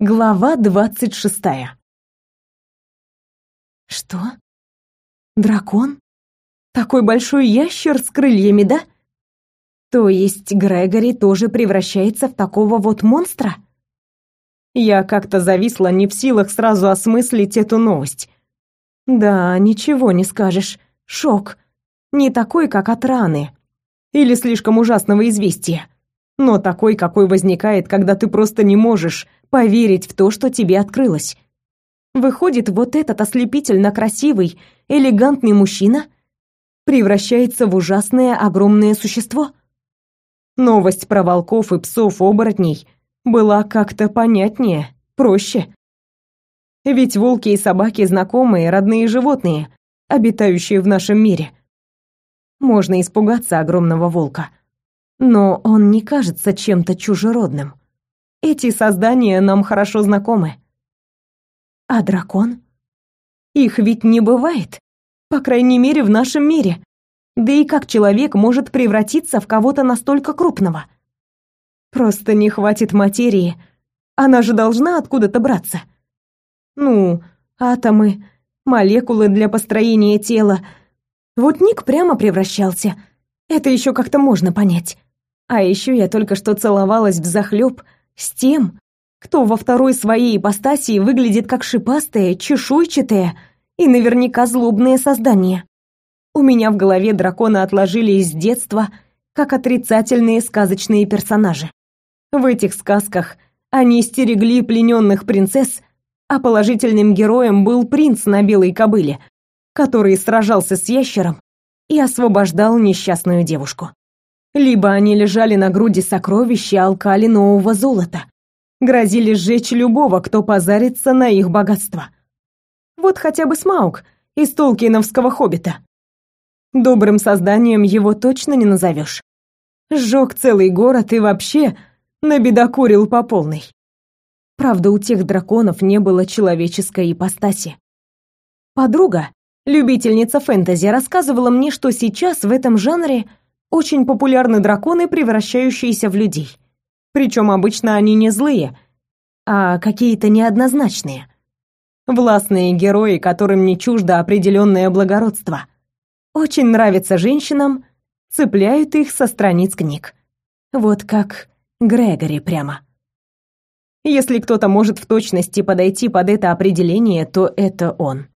Глава двадцать шестая. Что? Дракон? Такой большой ящер с крыльями, да? То есть Грегори тоже превращается в такого вот монстра? Я как-то зависла, не в силах сразу осмыслить эту новость. Да, ничего не скажешь. Шок. Не такой, как от раны. Или слишком ужасного известия. Но такой, какой возникает, когда ты просто не можешь поверить в то, что тебе открылось. Выходит, вот этот ослепительно красивый, элегантный мужчина превращается в ужасное огромное существо. Новость про волков и псов-оборотней была как-то понятнее, проще. Ведь волки и собаки знакомые, родные животные, обитающие в нашем мире. Можно испугаться огромного волка, но он не кажется чем-то чужеродным. Эти создания нам хорошо знакомы. А дракон? Их ведь не бывает, по крайней мере, в нашем мире. Да и как человек может превратиться в кого-то настолько крупного? Просто не хватит материи. Она же должна откуда-то браться. Ну, атомы, молекулы для построения тела. Вот Ник прямо превращался. Это еще как-то можно понять. А еще я только что целовалась в захлеб с тем, кто во второй своей ипостаси выглядит как шипастое, чешуйчатое и наверняка злобное создание. У меня в голове драконы отложились с детства как отрицательные сказочные персонажи. В этих сказках они стерегли плененных принцесс, а положительным героем был принц на белой кобыле, который сражался с ящером и освобождал несчастную девушку. Либо они лежали на груди сокровища и алкали нового золота, грозили сжечь любого, кто позарится на их богатство. Вот хотя бы Смаук из Толкиновского «Хоббита». Добрым созданием его точно не назовешь. Сжег целый город и вообще набедокурил по полной. Правда, у тех драконов не было человеческой ипостаси. Подруга, любительница фэнтези, рассказывала мне, что сейчас в этом жанре – очень популярны драконы, превращающиеся в людей. Причем обычно они не злые, а какие-то неоднозначные. Властные герои, которым не чуждо определенное благородство. Очень нравятся женщинам, цепляют их со страниц книг. Вот как Грегори прямо. Если кто-то может в точности подойти под это определение, то это он.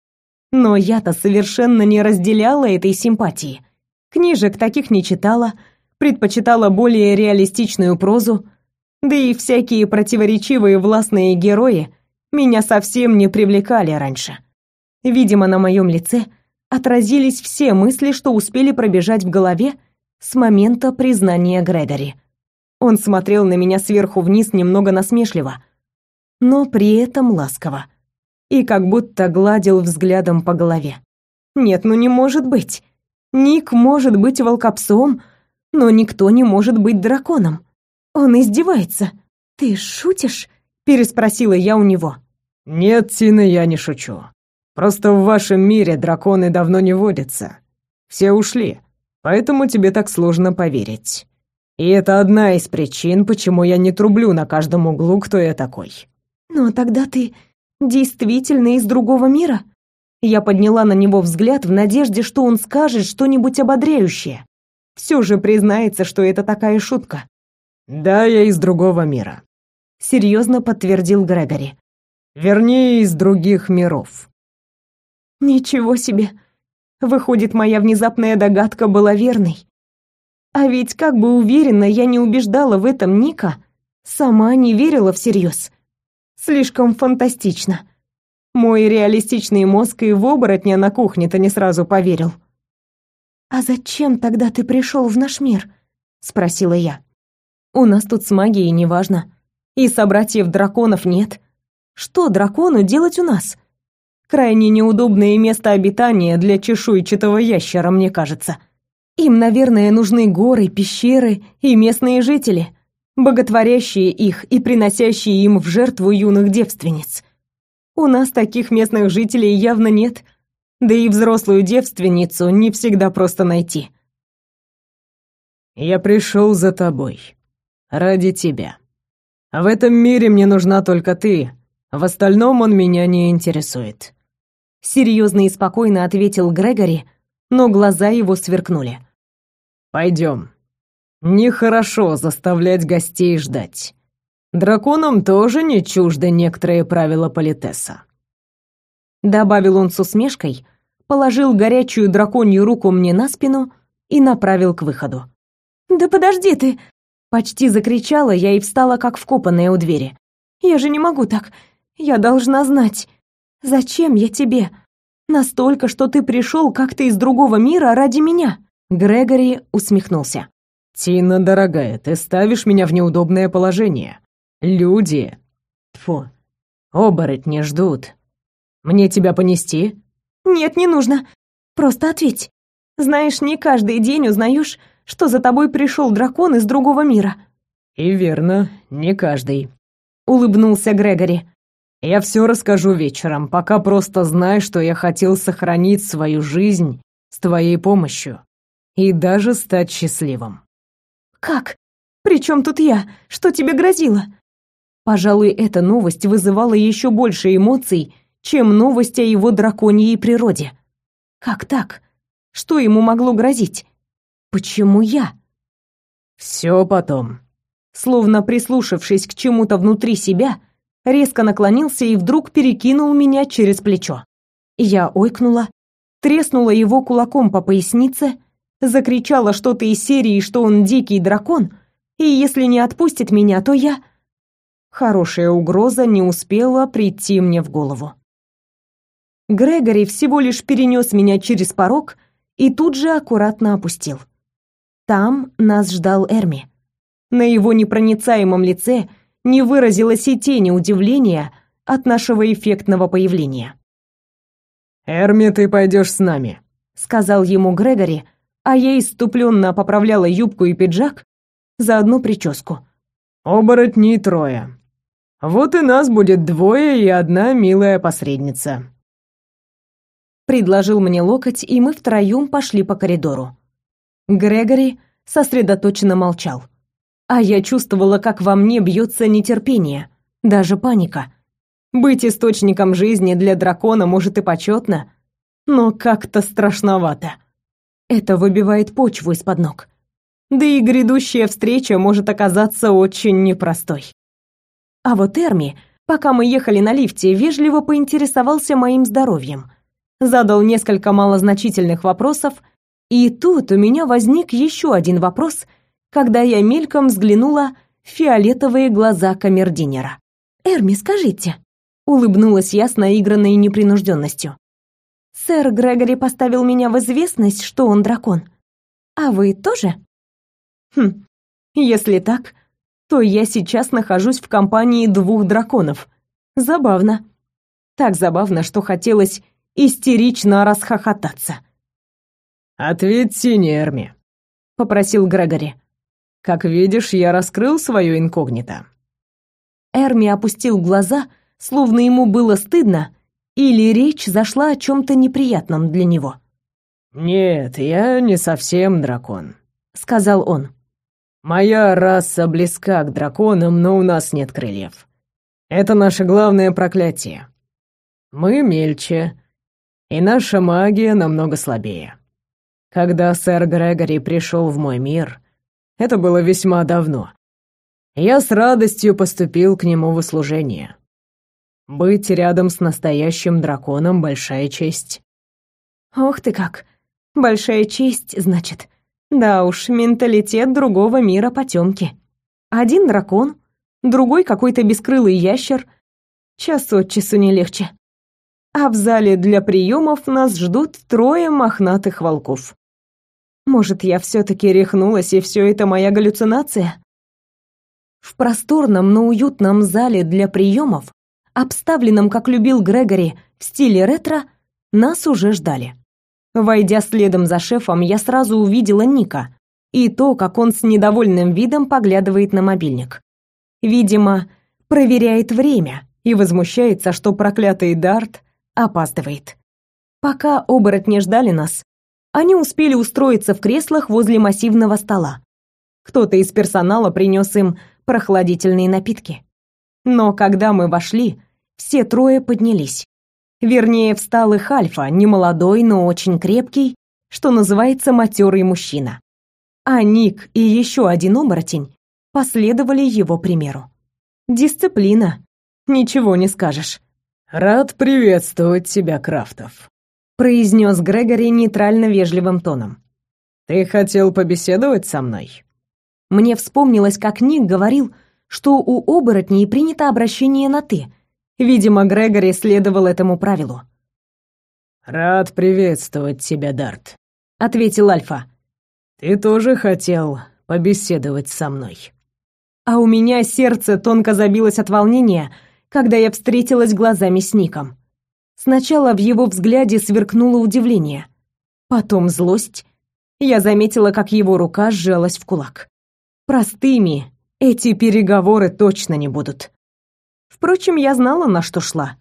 Но я-то совершенно не разделяла этой симпатии. Книжек таких не читала, предпочитала более реалистичную прозу, да и всякие противоречивые властные герои меня совсем не привлекали раньше. Видимо, на моем лице отразились все мысли, что успели пробежать в голове с момента признания Грегори. Он смотрел на меня сверху вниз немного насмешливо, но при этом ласково, и как будто гладил взглядом по голове. Нет, ну не может быть. Ник может быть волкопсом, но никто не может быть драконом. Он издевается. Ты шутишь? переспросила я у него. Нет, Тина, я не шучу. Просто в вашем мире драконы давно не водятся. Все ушли, поэтому тебе так сложно поверить. И это одна из причин, почему я не трублю на каждом углу, кто я такой. Но тогда ты действительно из другого мира? Я подняла на него взгляд в надежде, что он скажет что-нибудь ободряющее. Все же признается, что это такая шутка. «Да, я из другого мира», — серьезно подтвердил Грегори. «Вернее, из других миров». «Ничего себе! Выходит, моя внезапная догадка была верной. А ведь как бы уверенно я не убеждала в этом Ника, сама не верила всерьез. Слишком фантастично. Мой реалистичный мозг и в оборотня на кухне-то не сразу поверил. «А зачем тогда ты пришел в наш мир?» — спросила я. «У нас тут с магией неважно. И собратьев драконов нет. Что дракону делать у нас? Крайне неудобное место обитания для чешуйчатого ящера, мне кажется. Им, наверное, нужны горы, пещеры и местные жители, боготворящие их и приносящие им в жертву юных девственниц. У нас таких местных жителей явно нет, да и взрослую девственницу не всегда просто найти. Я пришел за тобой. Ради тебя. В этом мире мне нужна только ты. В остальном он меня не интересует. Серьезно и спокойно ответил Грегори, но глаза его сверкнули. Пойдем. Нехорошо заставлять гостей ждать. Драконам тоже не чужды некоторые правила политеса. Добавил он с усмешкой, положил горячую драконью руку мне на спину и направил к выходу. «Да подожди ты!» Почти закричала я и встала как вкопанная у двери. «Я же не могу так. Я должна знать. Зачем я тебе? Настолько, что ты пришел как-то из другого мира ради меня?» Грегори усмехнулся. «Тина, дорогая, ты ставишь меня в неудобное положение. Люди... Фу, оборотни ждут. Мне тебя понести?» «Нет, не нужно. Просто ответь. Знаешь, не каждый день узнаешь, что за тобой пришел дракон из другого мира». «И верно, не каждый», — улыбнулся Грегори. «Я все расскажу вечером, пока просто знай, что я хотел сохранить свою жизнь с твоей помощью и даже стать счастливым». «Как? Причем тут я? Что тебе грозило?» Пожалуй, эта новость вызывала еще больше эмоций, чем новость о его драконьей природе. Как так? Что ему могло грозить? Почему я? Все потом. Словно прислушавшись к чему-то внутри себя, резко наклонился и вдруг перекинул меня через плечо. Я ойкнула, треснула его кулаком по пояснице, закричала что-то из серии, что он дикий дракон, и если не отпустит меня, то я Хорошая угроза не успела прийти мне в голову. Грегори всего лишь перенес меня через порог и тут же аккуратно опустил. Там нас ждал Эрми. На его непроницаемом лице не выразилось и тени удивления от нашего эффектного появления. «Эрми, ты пойдешь с нами», — сказал ему Грегори, а я иступленно поправляла юбку и пиджак, заодно прическу. «Оборотней трое. Вот и нас будет двое и одна милая посредница. Предложил мне локоть, и мы втроем пошли по коридору. Грегори сосредоточенно молчал. А я чувствовала, как во мне бьется нетерпение, даже паника. Быть источником жизни для дракона может и почетно, но как-то страшновато. Это выбивает почву из-под ног. Да и грядущая встреча может оказаться очень непростой. А вот Эрми, пока мы ехали на лифте, вежливо поинтересовался моим здоровьем. Задал несколько малозначительных вопросов, и тут у меня возник еще один вопрос, когда я мельком взглянула в фиолетовые глаза камердинера. «Эрми, скажите», — улыбнулась я с наигранной непринужденностью. «Сэр Грегори поставил меня в известность, что он дракон. А вы тоже?» «Хм, если так, то я сейчас нахожусь в компании двух драконов. Забавно. Так забавно, что хотелось истерично расхохотаться. «Ответьте, Нерми», — попросил Грегори. «Как видишь, я раскрыл свое инкогнито». Эрми опустил глаза, словно ему было стыдно, или речь зашла о чем-то неприятном для него. «Нет, я не совсем дракон», — сказал он. Моя раса близка к драконам, но у нас нет крыльев. Это наше главное проклятие. Мы мельче, и наша магия намного слабее. Когда сэр Грегори пришел в мой мир, это было весьма давно. Я с радостью поступил к нему в услужение. Быть рядом с настоящим драконом — большая честь. Ох ты как! Большая честь, значит. Да уж, менталитет другого мира потемки. Один дракон, другой какой-то бескрылый ящер. Час от часу не легче. А в зале для приемов нас ждут трое мохнатых волков. Может, я все-таки рехнулась, и все это моя галлюцинация? В просторном, но уютном зале для приемов, обставленном, как любил Грегори, в стиле ретро, нас уже ждали. Войдя следом за шефом, я сразу увидела Ника и то, как он с недовольным видом поглядывает на мобильник. Видимо, проверяет время и возмущается, что проклятый Дарт опаздывает. Пока оборотни ждали нас, они успели устроиться в креслах возле массивного стола. Кто-то из персонала принес им прохладительные напитки. Но когда мы вошли, все трое поднялись. Вернее, встал их Альфа, немолодой, но очень крепкий, что называется матерый мужчина. А Ник и еще один оборотень последовали его примеру. Дисциплина. Ничего не скажешь. «Рад приветствовать тебя, Крафтов», — произнес Грегори нейтрально вежливым тоном. «Ты хотел побеседовать со мной?» Мне вспомнилось, как Ник говорил, что у оборотней принято обращение на «ты». Видимо, Грегори следовал этому правилу. «Рад приветствовать тебя, Дарт», — ответил Альфа. «Ты тоже хотел побеседовать со мной?» А у меня сердце тонко забилось от волнения, когда я встретилась глазами с Ником. Сначала в его взгляде сверкнуло удивление, потом злость. Я заметила, как его рука сжалась в кулак. Простыми эти переговоры точно не будут. Впрочем, я знала, на что шла.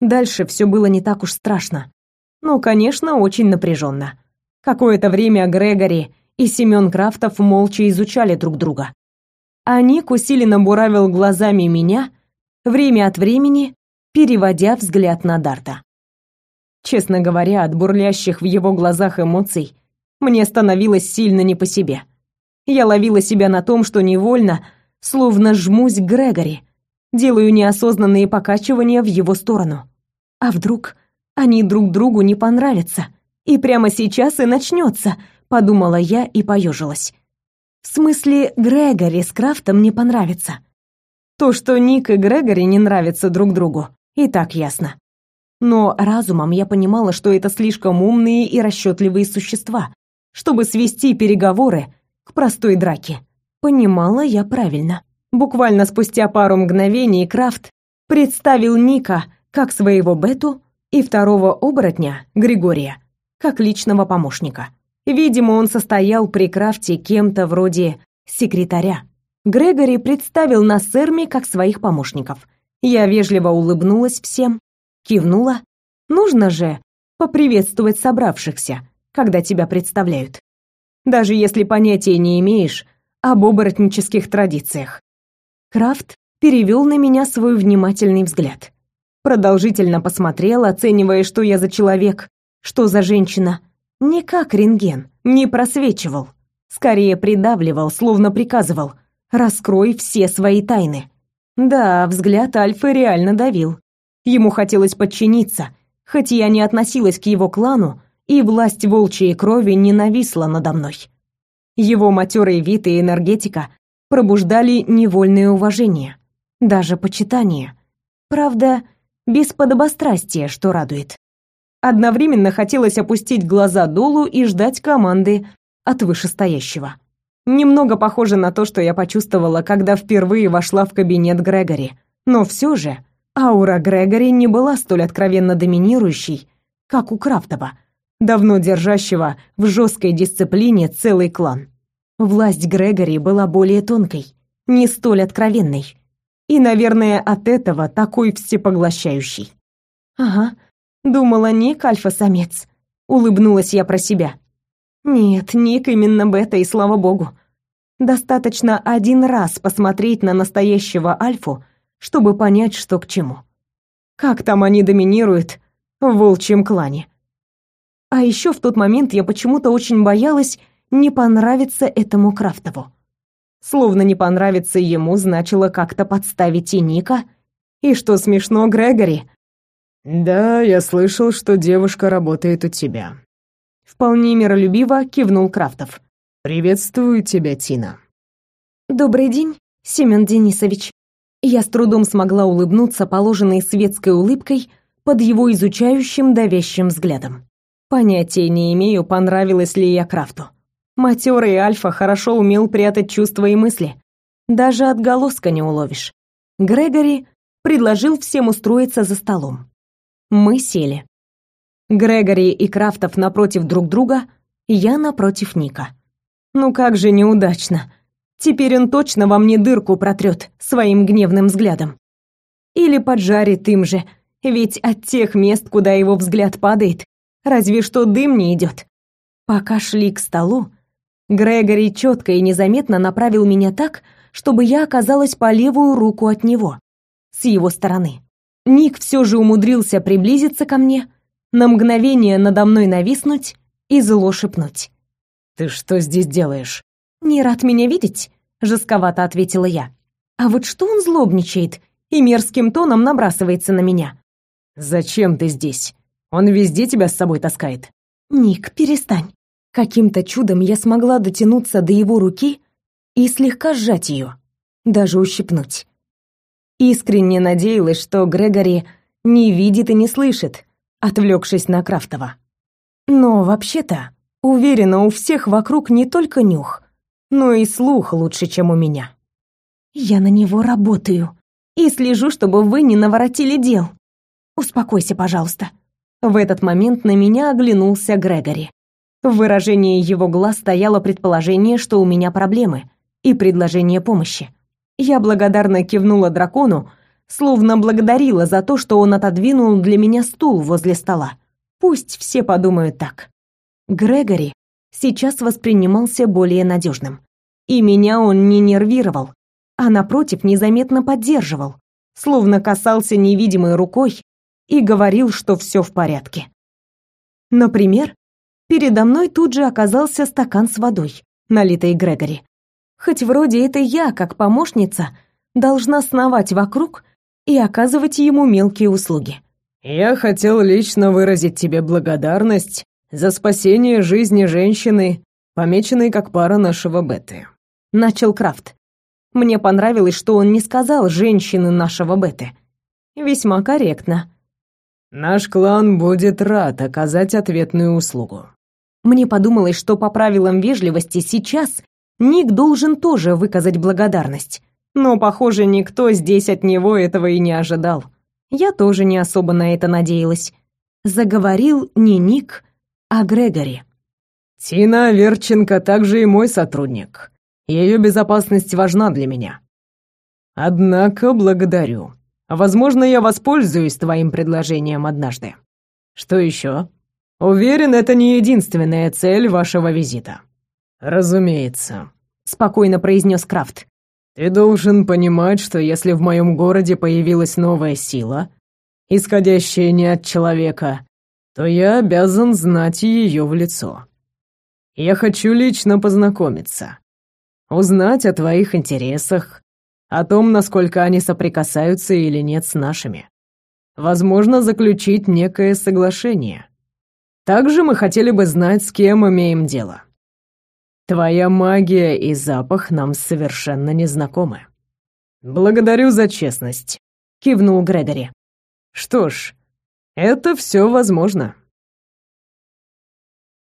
Дальше все было не так уж страшно. Ну, конечно, очень напряженно. Какое-то время Грегори и Семен Крафтов молча изучали друг друга. А Ник усиленно буравил глазами меня, время от времени переводя взгляд на Дарта. Честно говоря, от бурлящих в его глазах эмоций мне становилось сильно не по себе. Я ловила себя на том, что невольно, словно жмусь к Грегори, делаю неосознанные покачивания в его сторону. А вдруг они друг другу не понравятся? И прямо сейчас и начнется, подумала я и поежилась. В смысле, Грегори с Крафтом не понравится. То, что Ник и Грегори не нравятся друг другу, и так ясно. Но разумом я понимала, что это слишком умные и расчетливые существа, чтобы свести переговоры к простой драке. Понимала я правильно. Буквально спустя пару мгновений Крафт представил Ника как своего Бету и второго оборотня, Григория, как личного помощника. Видимо, он состоял при Крафте кем-то вроде секретаря. Грегори представил нас с Эрми как своих помощников. Я вежливо улыбнулась всем, кивнула. Нужно же поприветствовать собравшихся, когда тебя представляют даже если понятия не имеешь об оборотнических традициях. Крафт перевел на меня свой внимательный взгляд. Продолжительно посмотрел, оценивая, что я за человек, что за женщина. Не как рентген, не просвечивал. Скорее придавливал, словно приказывал. «Раскрой все свои тайны». Да, взгляд Альфы реально давил. Ему хотелось подчиниться, хоть я не относилась к его клану, и власть волчьей крови не нависла надо мной. Его матерый вид и энергетика пробуждали невольное уважение, даже почитание. Правда, без подобострастия, что радует. Одновременно хотелось опустить глаза долу и ждать команды от вышестоящего. Немного похоже на то, что я почувствовала, когда впервые вошла в кабинет Грегори. Но все же аура Грегори не была столь откровенно доминирующей, как у Крафтова — давно держащего в жесткой дисциплине целый клан. Власть Грегори была более тонкой, не столь откровенной. И, наверное, от этого такой всепоглощающий. Ага, думала Ник альфа-самец. Улыбнулась я про себя. Нет, Ник именно бета, и слава богу. Достаточно один раз посмотреть на настоящего альфу, чтобы понять, что к чему. Как там они доминируют в волчьем клане. А еще в тот момент я почему-то очень боялась не понравиться этому Крафтову. Словно не понравиться ему значило как-то подставить и Ника, и что смешно Грегори. «Да, я слышал, что девушка работает у тебя». Вполне миролюбиво кивнул Крафтов. «Приветствую тебя, Тина». «Добрый день, Семен Денисович». Я с трудом смогла улыбнуться положенной светской улыбкой под его изучающим давящим взглядом. Понятия не имею, понравилось ли я Крафту. Матерый Альфа хорошо умел прятать чувства и мысли. Даже отголоска не уловишь. Грегори предложил всем устроиться за столом. Мы сели. Грегори и Крафтов напротив друг друга, я напротив Ника. Ну как же неудачно. Теперь он точно во мне дырку протрет своим гневным взглядом. Или поджарит им же, ведь от тех мест, куда его взгляд падает, Разве что дым не идет. Пока шли к столу, Грегори четко и незаметно направил меня так, чтобы я оказалась по левую руку от него, с его стороны. Ник все же умудрился приблизиться ко мне, на мгновение надо мной нависнуть и зло шепнуть. «Ты что здесь делаешь?» «Не рад меня видеть?» — жестковато ответила я. «А вот что он злобничает и мерзким тоном набрасывается на меня?» «Зачем ты здесь? Он везде тебя с собой таскает». «Ник, перестань». Каким-то чудом я смогла дотянуться до его руки и слегка сжать ее, даже ущипнуть. Искренне надеялась, что Грегори не видит и не слышит, отвлекшись на Крафтова. Но вообще-то, уверена, у всех вокруг не только нюх, но и слух лучше, чем у меня. Я на него работаю и слежу, чтобы вы не наворотили дел. Успокойся, пожалуйста. В этот момент на меня оглянулся Грегори. В выражении его глаз стояло предположение, что у меня проблемы, и предложение помощи. Я благодарно кивнула дракону, словно благодарила за то, что он отодвинул для меня стул возле стола. Пусть все подумают так. Грегори сейчас воспринимался более надежным. И меня он не нервировал, а напротив незаметно поддерживал, словно касался невидимой рукой и говорил, что все в порядке. Например, передо мной тут же оказался стакан с водой, налитой Грегори. Хоть вроде это я, как помощница, должна сновать вокруг и оказывать ему мелкие услуги. «Я хотел лично выразить тебе благодарность за спасение жизни женщины, помеченной как пара нашего Беты», — начал Крафт. Мне понравилось, что он не сказал «женщины нашего Беты». Весьма корректно. «Наш клан будет рад оказать ответную услугу». Мне подумалось, что по правилам вежливости сейчас Ник должен тоже выказать благодарность. Но, похоже, никто здесь от него этого и не ожидал. Я тоже не особо на это надеялась. Заговорил не Ник, а Грегори. «Тина Верченко также и мой сотрудник. Ее безопасность важна для меня. Однако благодарю. Возможно, я воспользуюсь твоим предложением однажды. Что еще? Уверен, это не единственная цель вашего визита. «Разумеется», — спокойно произнес Крафт. «Ты должен понимать, что если в моем городе появилась новая сила, исходящая не от человека, то я обязан знать ее в лицо. Я хочу лично познакомиться, узнать о твоих интересах, о том, насколько они соприкасаются или нет с нашими. Возможно, заключить некое соглашение. Также мы хотели бы знать, с кем имеем дело». Твоя магия и запах нам совершенно незнакомы. Благодарю за честность, кивнул Грегори. Что ж, это все возможно.